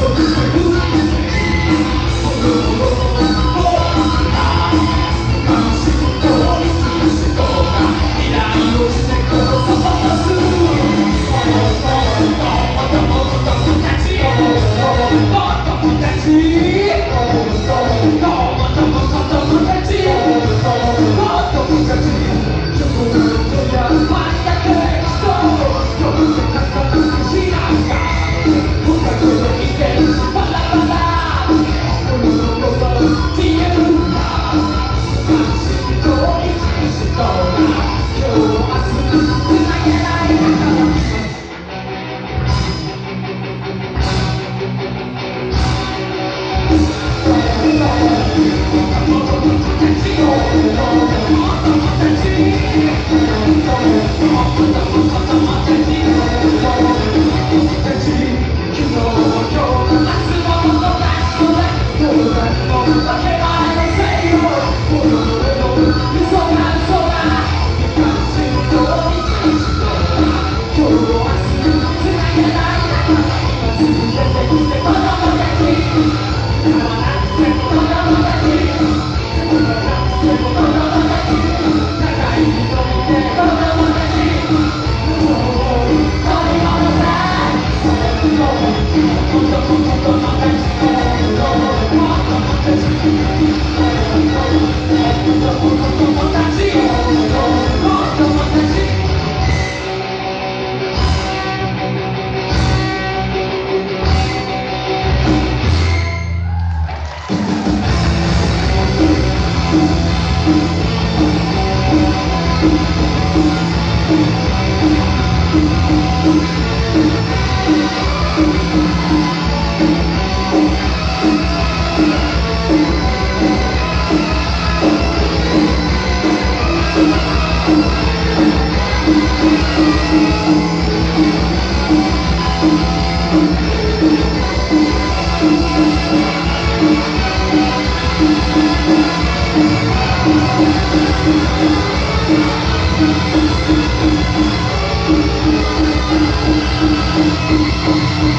Let's go. 我怎么忍心？我怎么？La la